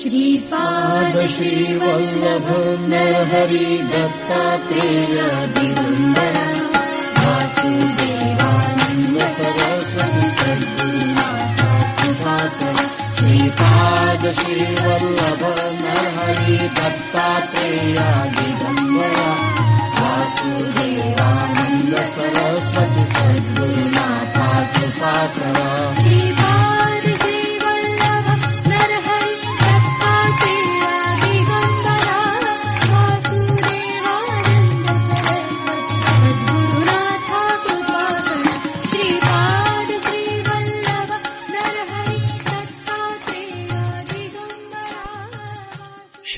श्रीपाद श्रीवल्लभ नरहरि दत्तात्रेय दिगम्बर वासुदेवानन्द सरस्वती सद्गुरुनाथ कृपाकर श्रीपाद श्रीवल्लभ नरहरि दत्तात्रेय दिगम्बर वासुदेवानन्द सरस्वती सद्गुरुनाथ कृपाकर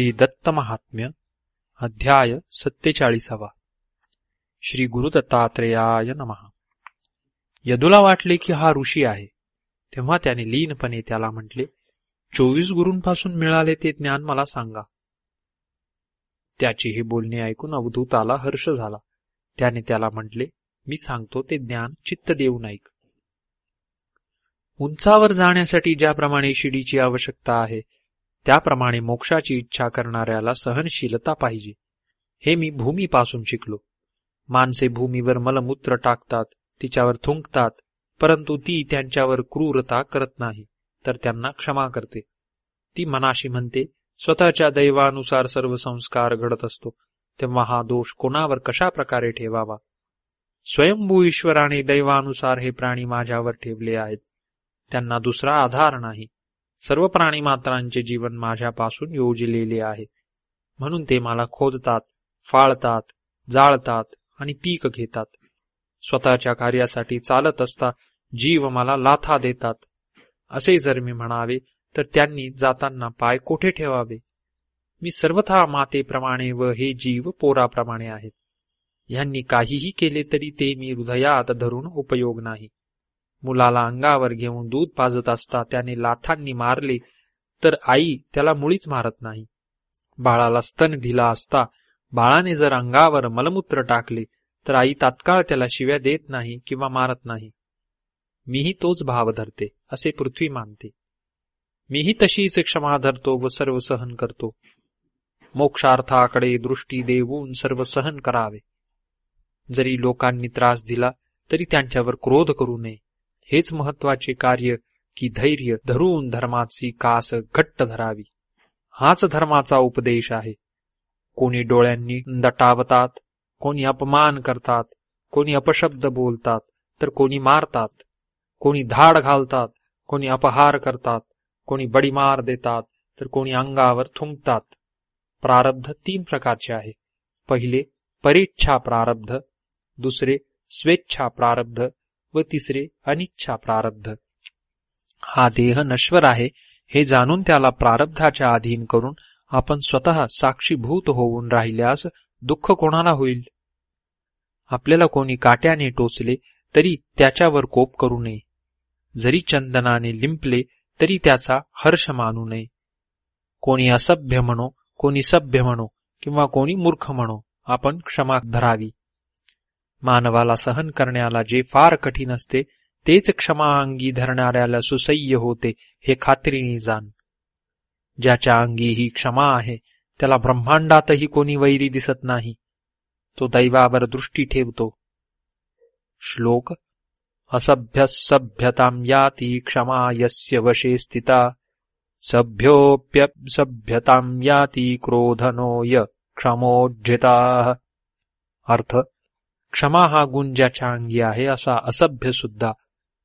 श्री दत्त महात्म्य अध्याय सत्तेचाळीसावा. श्री गुरुदत्तात्रेयाय नमः. यदुला वाटले की हा ऋषी आहे. तेव्हा त्याने लीनपणे त्याला म्हटले चोवीस गुरूंपासून मिळाले ते ज्ञान मला सांगा. त्याचे हे बोलणे ऐकून अवधूताला हर्ष झाला. त्याने त्याला म्हटले मी सांगतो ते ज्ञान चित्त देऊन ऐक. उंचावर जाण्यासाठी ज्याप्रमाणे शिडीची आवश्यकता आहे त्याप्रमाणे मोक्षाची इच्छा करणाऱ्याला सहनशीलता पाहिजे. हे मी भूमीपासून शिकलो. माणसे भूमीवर मलमूत्र टाकतात तिच्यावर थुंकतात परंतु ती त्यांच्यावर क्रूरता करत नाही तर त्यांना क्षमा करते. ती मनाशी म्हणते स्वतःच्या दैवानुसार सर्व संस्कार घडत असतो तेव्हा हा दोष कोणावर कशा प्रकारे ठेवावा? स्वयंभू ईश्वराने दैवानुसार हे प्राणी माझ्यावर ठेवले आहेत. त्यांना दुसरा आधार नाही. सर्व प्राणीमात्रांचे जीवन माझ्यापासून योजलेले आहे. म्हणून ते मला खोदतात फाळतात जाळतात आणि पीक घेतात. स्वतःच्या कार्यासाठी चालत असता जीव मला लाथा देतात. असे जर मी म्हणावे तर त्यांनी जाताना पाय कोठे ठेवावे? मी सर्वथा मातेप्रमाणे व हे जीव पोराप्रमाणे आहेत. ह्यांनी काहीही केले तरी ते मी हृदयात धरून उपयोग नाही. मुलाला अंगावर घेऊन दूध पाजत असता त्याने लाथांनी मारले तर आई त्याला मुळीच मारत नाही. बाळाला स्तन दिला असता बाळाने जर अंगावर मलमूत्र टाकले तर आई तात्काळ त्याला शिव्या देत नाही किंवा मारत नाही. मीही तोच भाव धरते असे पृथ्वी मानते. मीही तशीच क्षमा धरतो व सर्व सहन करतो. मोक्षार्थाकडे दृष्टी देऊन सर्व सहन करावे. जरी लोकांनी त्रास दिला तरी त्यांच्यावर क्रोध करू नये. हेच महत्त्वाचे कार्य की धैर्य धरून धर्माची कास घट्ट धरावी. हाच धर्माचा उपदेश आहे. कोणी डोळ्यांनी दटावतात कोणी अपमान करतात कोणी अपशब्द बोलतात तर कोणी मारतात. कोणी धाड घालतात कोणी अपहार करतात कोणी बडीमार देतात तर कोणी अंगावर थुंकतात. प्रारब्ध तीन प्रकारचे आहे. पहिले परीच्छा प्रारब्ध दुसरे स्वेच्छा प्रारब्ध व तिसरे अनिच्छा प्रारब्ध. हा देह नश्वर आहे हे जाणून त्याला प्रारब्धाच्या अधीन करून आपण स्वतः साक्षीभूत होऊन राहिल्यास दुःख कोणाला होईल? आपल्याला कोणी काट्याने टोचले तरी त्याच्यावर कोप करू नये. जरी चंदनाने लिंपले तरी त्याचा हर्ष मानू नये. कोणी असभ्य म्हणो कोणी सभ्य म्हणो किंवा कोणी मूर्ख म्हणो आपण क्षमा धरावी. मानवाला सहन करण्याला जे फार कठीण असते तेच क्षमा अंगी धरणाऱ्याला सुसह्य होते हे खात्रीने जाण. ज्याच्या अंगी ही क्षमा आहे त्याला ब्रह्मांडातही कोणी वैरी दिसत नाही. तो दैवावर दृष्टी ठेवतो. श्लोक असभ्य सभ्यतां याती क्षमा यस्य वशे स्थिता सभ्योप्यसभ्यताम याती क्रोधनोय य क्षमोज्झिता। अर्थ क्षमा हा गुण ज्याच्या अंगी आहे असा असभ्य सुद्धा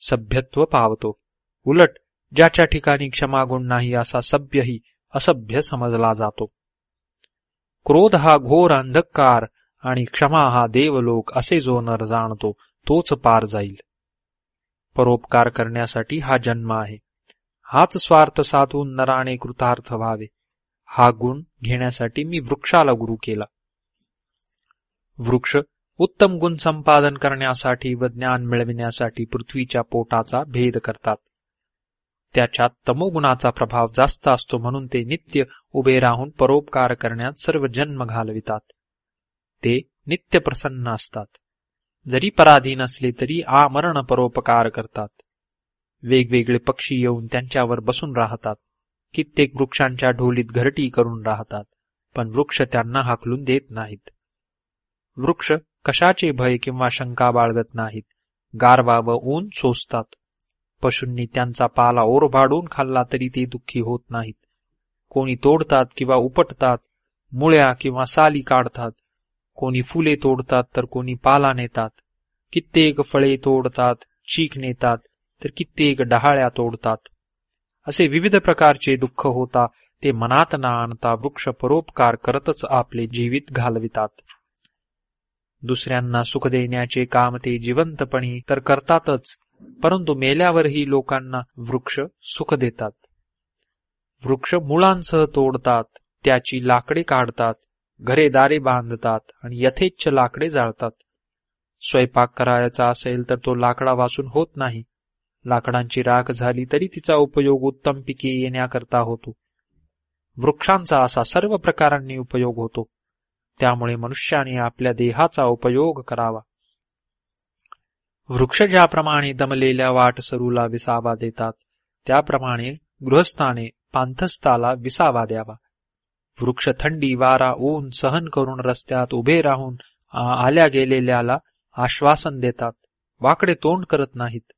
सभ्यत्व पावतो. उलट ज्याच्या ठिकाणी क्षमा गुण नाही असा सभ्यही असभ्य समजला जातो. क्रोध हा घोर अंधकार आणि क्षमा हा देवलोक असे जो नर जाणतो तोच पार जाईल. परोपकार करण्यासाठी हा जन्म आहे. हाच स्वार्थ साधून नराने कृतार्थ व्हावे. हा गुण घेण्यासाठी मी वृक्षाला गुरु केला. वृक्ष उत्तम गुण संपादन करण्यासाठी व ज्ञान मिळविण्यासाठी पृथ्वीच्या पोटाचा भेद करतात. त्याच्यात तमोगुणाचा प्रभाव जास्त असतो म्हणून ते नित्य उभे राहून परोपकार करण्यात सर्व जन्म घालवितात. ते नित्य प्रसन्न असतात. जरी पराधीन असले तरी आमरण परोपकार करतात. वेगवेगळे पक्षी येऊन त्यांच्यावर बसून राहतात. कित्येक वृक्षांच्या ढोलीत घरटी करून राहतात पण वृक्ष त्यांना हाकलून देत नाहीत. वृक्ष कशाचे भय किंवा शंका बाळगत नाहीत. गारवा व ऊन सोसतात. पशूंनी त्यांचा पाला ओरबाडून खाल्ला तरी ते दुःखी होत नाहीत. कोणी तोडतात किंवा उपटतात मुळ्या किंवा साली काढतात. कोणी फुले तोडतात तर कोणी पाला नेतात. कित्येक फळे तोडतात चीक नेतात तर कित्येक डहाळ्या तोडतात. असे विविध प्रकारचे दुःख होता ते मनात ना आणता वृक्ष परोपकार करतच आपले जीवित घालवितात. दुसऱ्यांना सुख देण्याचे काम ते जिवंतपणी तर करतातच परंतु मेल्यावरही लोकांना वृक्ष सुख देतात. वृक्ष मुळांसह तोडतात त्याची लाकडे काढतात घरे दारे बांधतात आणि यथेच्छ लाकडे जाळतात. स्वयंपाक करायचा असेल तर तो लाकडा वाचून होत नाही. लाकडांची राख झाली तरी तिचा उपयोग उत्तम पिके येण्याकरता होतो. वृक्षांचा असा सर्व प्रकारांनी उपयोग होतो. त्यामुळे मनुष्याने आपल्या देहाचा उपयोग करावा. वृक्ष ज्याप्रमाणे दमलेल्या वाटसरूला विसावा देतात त्याप्रमाणे गृहस्थाने पांथस्थाला विसावा द्यावा. वृक्ष थंडी वारा ऊन सहन करून रस्त्यात उभे राहून आल्या गेलेल्याला आश्वासन देतात. वाकडे तोंड करत नाहीत.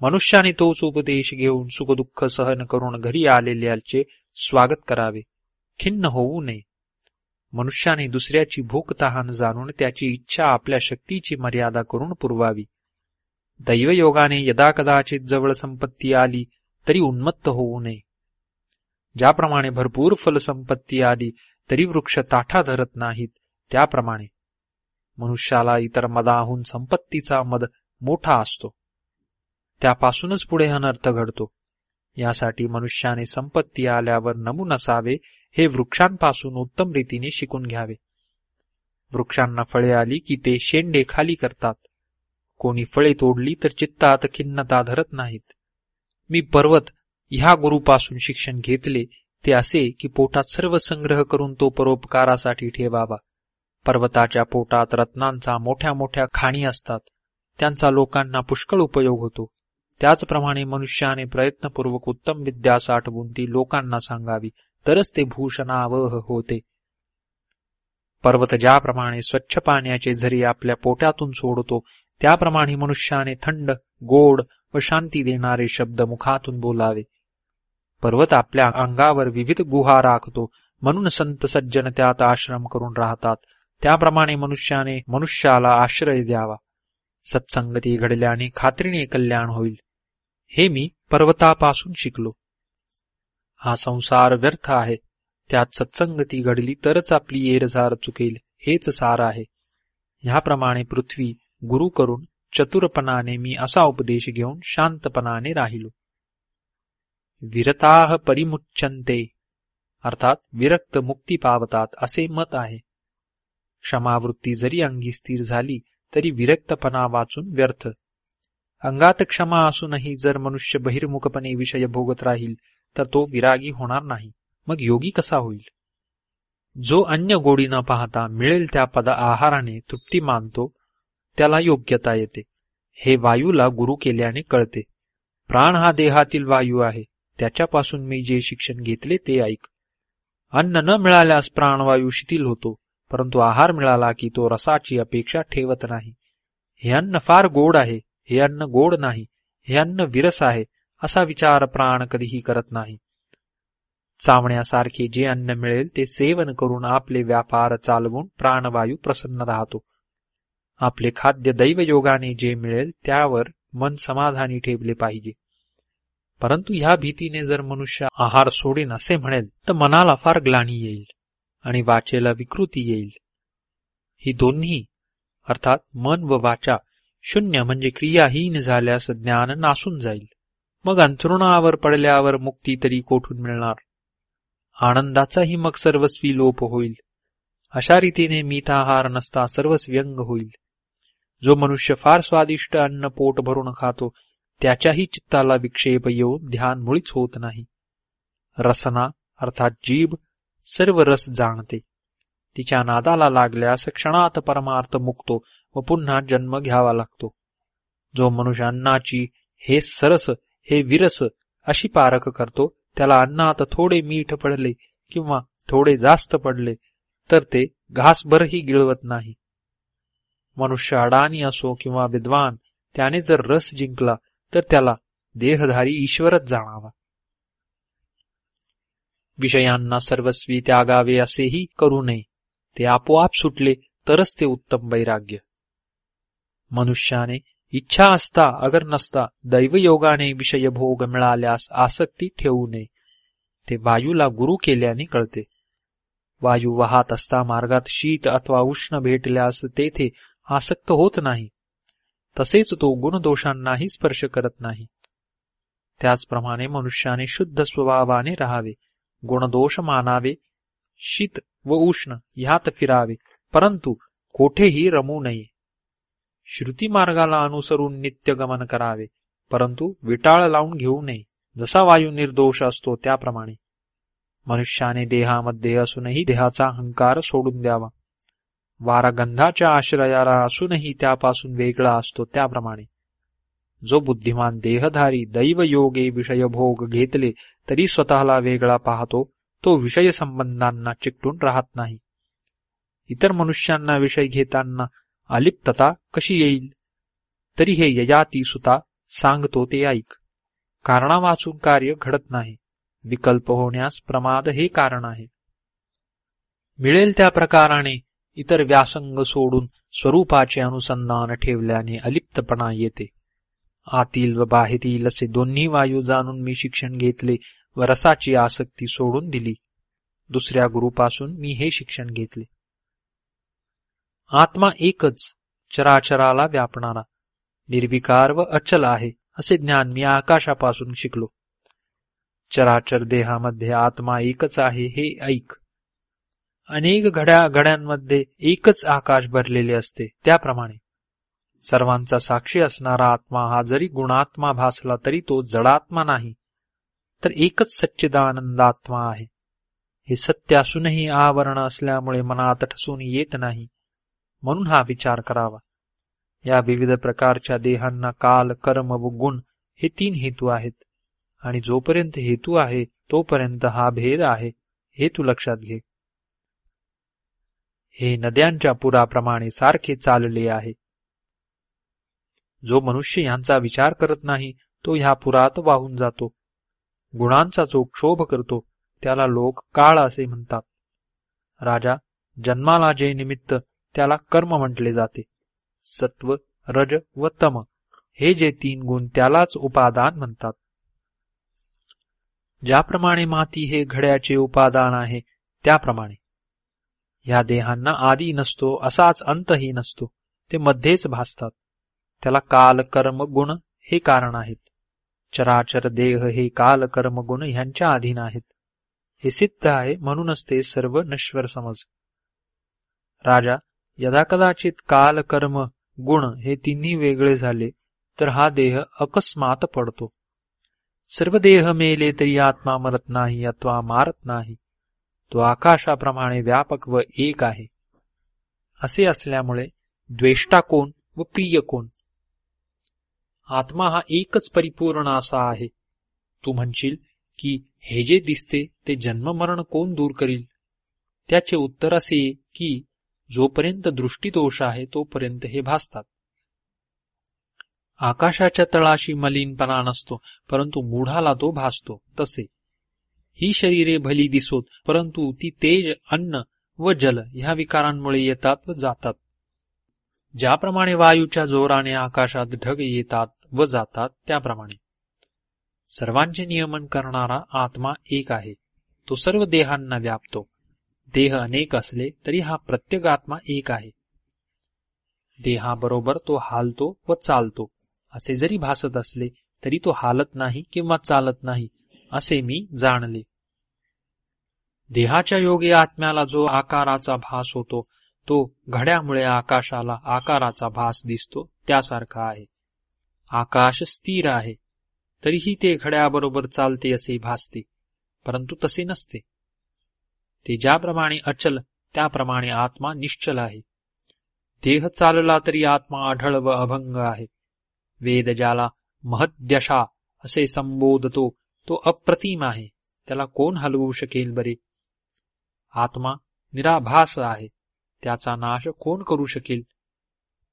मनुष्याने तोच उपदेश घेऊन सुखदुःख सहन करून घरी आलेल्याचे स्वागत करावे. खिन्न होऊ नये. मनुष्याने दुसऱ्याची भूक तहान जाणून त्याची इच्छा आपल्या शक्तीची मर्यादा करून पुरवावी. दैवयोगाने यदा कदाचित जवळ संपत्ती आली तरी उन्मत्त होऊ नये. ज्याप्रमाणे भरपूर फलसंपत्ती आली तरी वृक्ष ताठा धरत नाहीत त्याप्रमाणे. मनुष्याला इतर मदाहून संपत्तीचा मद मोठा असतो. त्यापासूनच पुढे अनर्थ घडतो. यासाठी मनुष्याने संपत्ती आल्यावर नमून असावे हे वृक्षांपासून उत्तम रीतीने शिकून घ्यावे. वृक्षांना फळे आली की ते शेंडे खाली करतात. कोणी फळे तोडली तर चित्तात खिन्नता धरत नाहीत. मी पर्वत ह्या गुरुपासून शिक्षण घेतले ते असे की पोटात सर्व संग्रह करून तो परोपकारासाठी ठेवावा. पर्वताच्या पोटात रत्नांचा मोठ्या मोठ्या खाणी असतात. त्यांचा लोकांना पुष्कळ उपयोग होतो. त्याचप्रमाणे मनुष्याने प्रयत्नपूर्वक उत्तम विद्या साठवून ती लोकांना सांगावी. तरच ते भूषणावह होते. पर्वत ज्याप्रमाणे स्वच्छ पाण्याचे झरी आपल्या पोटातून सोडतो त्याप्रमाणे मनुष्याने थंड गोड व शांती देणारे शब्द मुखातून बोलावे. पर्वत आपल्या अंगावर विविध गुहा राखतो म्हणून संत सज्जन त्यात आश्रम करून राहतात त्याप्रमाणे मनुष्याने मनुष्याला आश्रय द्यावा. सत्संगती घडल्याने खात्रीने कल्याण होईल. हे मी पर्वतापासून शिकलो. हा संसार व्यर्थ आहे. त्यात सत्संगती घडली तरच आपली येरझार चुकेल हेच सार आहे. ह्याप्रमाणे पृथ्वी गुरु करून चतुरपणाने मी असा उपदेश घेऊन शांतपणाने राहिलो. विरताह परिमुच्यंते अर्थात विरक्त मुक्ती पावतात असे मत आहे. क्षमावृत्ती जरी अंगी स्थिर झाली तरी विरक्तपणा वाचून व्यर्थ. अंगात क्षमा असूनही जर मनुष्य बहिर्मुखपणे विषय भोगत राहील तर तो विरागी होणार नाही. मग योगी कसा होईल? जो अन्य गोडी न पाहता मिळेल त्या पद आहाराने तृप्ती मानतो त्याला योग्यता येते. हे वायूला गुरु केल्याने कळते. प्राण हा देहातील वायू आहे. त्याच्यापासून मी जे शिक्षण घेतले ते ऐक. अन्न न मिळाल्यास प्राणवायू शिथिल होतो परंतु आहार मिळाला की तो रसाची अपेक्षा ठेवत नाही. हे अन्न फार गोड आहे हे अन्न गोड नाही हे अन्न विरस आहे असा विचार प्राण कधीही करत नाही. चावण्यासारखे जे अन्न मिळेल ते सेवन करून आपले व्यापार चालवून प्राणवायू प्रसन्न राहतो. आपले खाद्य दैवयोगाने जे मिळेल त्यावर मन समाधानी ठेवले पाहिजे. परंतु ह्या भीतीने जर मनुष्य आहार सोडेन असे म्हणेल तर मनाला फार ग्लानी येईल आणि वाचेला विकृती येईल. ही दोन्ही अर्थात मन व वाचा शून्य म्हणजे क्रियाहीन झाल्यास ज्ञान नासून जाईल. मग अंथरुणावर पडल्यावर मुक्ती तरी कोठून मिळणार? आनंदाचाही मग सर्वस्वी लोप होईल. अशा रीतीने मिताहार नसता सर्वच व्यंग होईल. जो मनुष्य फार स्वादिष्ट अन्न पोट भरून खातो त्याच्याही चित्ताला विक्षेप येऊन ध्यान मुळीच होत नाही. रसना अर्थात जीभ सर्व रस जाणते. तिच्या नादाला लागल्यास क्षणात परमार्थ मुक्तो व पुन्हा जन्म घ्यावा लागतो. जो मनुष्य अन्नाची हे सरस हे विरस अशी पारख करतो त्याला अन्नात थोडे मीठ पडले किंवा थोडे जास्त पडले तर ते घासभरही गिळवत नाही. मनुष्य अडाणी असो किंवा विद्वान त्याने जर रस जिंकला तर त्याला देहधारी ईश्वरच जाणावा. विषयांना सर्वस्वी त्यागावे असेही करू नये. ते आपोआप सुटले तरच ते उत्तम वैराग्य. मनुष्याने इच्छा असता अगर नसता दैवयोगाने विषयभोग मिळाल्यास आसक्ती ठेवू नये ते वायूला गुरु केल्याने कळते वायू वाहत असता मार्गात शीत अथवा उष्ण भेटल्यास तेथे आसक्त होत नाही तसेच तो गुणदोषांनाही स्पर्श करत नाही त्याचप्रमाणे मनुष्याने शुद्ध स्वभावाने राहावे गुणदोष मानावे शीत व उष्ण ह्यात फिरावे परंतु कोठेही रमू नये श्रुती मार्गाला अनुसरून नित्य गमन करावे परंतु विटाळ लावून घेऊ नये. जसा वायू निर्दोष असतो त्याप्रमाणे. मनुष्याने देहामध्ये असूनही देहाचा अहंकार सोडून द्यावा. वारगंधाच्या आश्रयाला असूनही त्यापासून वेगळा असतो त्याप्रमाणे. जो बुद्धिमान देहधारी दैवयोगे विषयभोग घेतले तरी स्वतःला वेगळा पाहतो तो विषय संबंधांना चिकटून राहत नाही. इतर मनुष्यांना विषय घेताना अलिप्तता कशी येईल? तरी हे ययाती सुता सांगतो ते ऐक. कारणा वाचून कार्य घडत नाही. विकल्प होण्यास प्रमाद हे कारण आहे. मिळेल त्या प्रकाराने इतर व्यासंग सोडून स्वरूपाचे अनुसंधान ठेवल्याने अलिप्तपणा येते. आतील व बाहेरील असे दोन्ही वायू जाणून मी शिक्षण घेतले व रसाची आसक्ती सोडून दिली. दुसऱ्या गुरुपासून मी हे शिक्षण घेतले. आत्मा एकच चराचराला व्यापणारा निर्विकार व अचल आहे असे ज्ञान मी आकाशापासून शिकलो. चराचर देहामध्ये आत्मा एकच आहे हे ऐक. अनेक घड्या घड्यांमध्ये एकच आकाश भरलेले असते त्याप्रमाणे. सर्वांचा साक्षी असणारा आत्मा हा जरी गुणात्मा भासला तरी तो जडात्मा नाही तर एकच सच्चिदानंदात्मा आहे. हे सत्य असूनही आवरण असल्यामुळे मनात ठसून येत नाही. म्हणून हा विचार करावा. या विविध प्रकारच्या देहांना काल कर्म व गुण हे तीन हेतू आहेत. आणि जोपर्यंत हेतू आहे तोपर्यंत हा भेद आहे हे तू लक्षात घे. हे नद्यांच्या पुराप्रमाणे सारखे चालले आहे. जो मनुष्य यांचा विचार करत नाही तो ह्या पुरात वाहून जातो. गुणांचा जो क्षोभ करतो त्याला लोक काळ असे म्हणतात. राजा जन्माला जे निमित्त त्याला कर्म म्हटले जाते. सत्व रज व तम हे जे तीन गुण त्यालाच उपादान म्हणतात. ज्याप्रमाणे माती हे घड्याचे उपादान आहे त्याप्रमाणे. या देहांना आदी नसतो असाच अंतही नसतो ते मध्येच भासतात. त्याला काल कर्म गुण हे कारण आहेत. चराचर देह हे काल कर्म गुण ह्यांच्या अधीन आहेत. हे सिद्ध आहे म्हणूनच ते सर्व नश्वर समज. राजा यदाकदाचित काल कर्म गुण हे तिन्ही वेगळे झाले तर हा देह अकस्मात पडतो. सर्व देह मेले तरी आत्मा मरत नाही अथवा मारत नाही. तो आकाशाप्रमाणे व्यापक व एक आहे. असे असल्यामुळे द्वेष्टा कोण व प्रिय कोण आत्मा हा एकच परिपूर्ण असा आहे. तू म्हणशील की हे जे दिसते ते जन्ममरण कोण दूर करील? त्याचे उत्तर असे की जोपर्यंत दृष्टीदोष आहे तोपर्यंत हे भासतात. आकाशाच्या तळाशी मलिनपणा नसतो परंतु मूढाला तो भासतो तसे. ही शरीरे भली दिसोत परंतु ती तेज अन्न व जल ह्या विकारांमुळे येतात व जातात. ज्याप्रमाणे वायूच्या जोराने आकाशात ढग येतात व जातात त्याप्रमाणे. सर्वांचे नियमन करणारा आत्मा एक आहे तो सर्व देहांना व्यापतो. देह अनेक असले तरी हा प्रत्येक आत्मा एक आहे. देहाबरोबर तो हालतो व चालतो. असे जरी भासत असले तरी तो हालत नाही किंवा चालत नाही असे मी जाणले. देहाच्या योगी आत्म्याला जो आकाराचा भास होतो तो घड्यामुळे आकाशाला आकाराचा भास दिसतो त्यासारखा आहे. आकाश स्थिर आहे तरीही ते घड्याबरोबर चालते असे भासते परंतु तसे नसते. ते ज्याप्रमाणे अचल त्याप्रमाणे आत्मा निश्चल आहे. देह चालला तरी आत्मा आढळ व अभंग आहे. वेद ज्याला महद्यशा असे संबोधतो तो अप्रतिम आहे. त्याला कोण हलवू शकेल बरे? आत्मा निराभास आहे. त्याचा नाश कोण करू शकेल?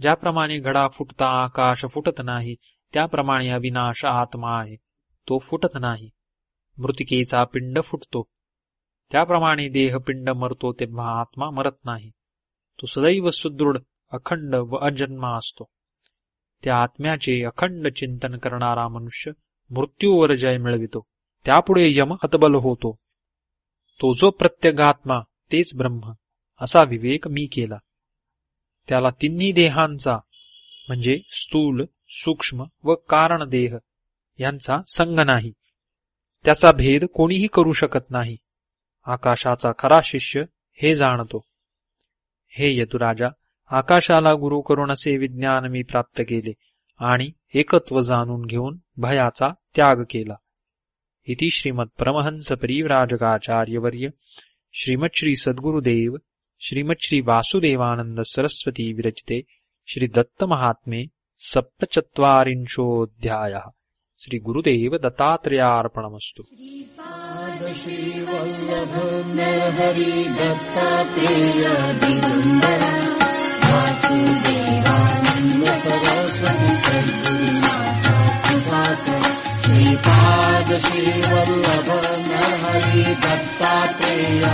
ज्याप्रमाणे घडा फुटता आकाश फुटत नाही त्याप्रमाणे अविनाश आत्मा आहे. तो फुटत नाही. मृतिकेचा पिंड फुटतो. त्याप्रमाणे देहपिंड मरतो तेव्हा आत्मा मरत नाही. तो सदैव सुदृढ अखंड व अजन्मा असतो. त्या आत्म्याचे अखंड चिंतन करणारा मनुष्य मृत्यूवर जय मिळवितो. त्यापुढे यम हतबल होतो. तो जो प्रत्यगात्मा तेच ब्रह्म असा विवेक मी केला. त्याला तिन्ही देहांचा म्हणजे स्थूल सूक्ष्म व कारण देह यांचा संग नाही. त्याचा भेद कोणीही करू शकत नाही. आकाशाचा खरा शिष्य हे जाणतो. हे यदुराजा आकाशाला गुरु करून असे विज्ञान मी प्राप्त केले आणि एकत्व जाणून घेऊन भयाचा त्याग केला. इति श्रीमद परमहंस परिव्राजकाचार्यवर्य श्रीमत् श्री सद्गुरुदेव श्रीमत् श्री वासुदेवानंद सरस्वती विरचिते श्री दत्त महात्मे सप्तचत्वारिंशोऽध्यायः. ಶ್ರೀ ಗುರುದೇವ ದತ್ತಾತ್ರೇಯಾರ್ಪಣಮಸ್ತು. ದತ್ತಾತ್ರೇಯ ಸರಸ್ವತಿ ಶ್ರೀಪಾದ ಶ್ರೀ ವಲ್ಲಭ ದತ್ತಾತ್ರೇಯ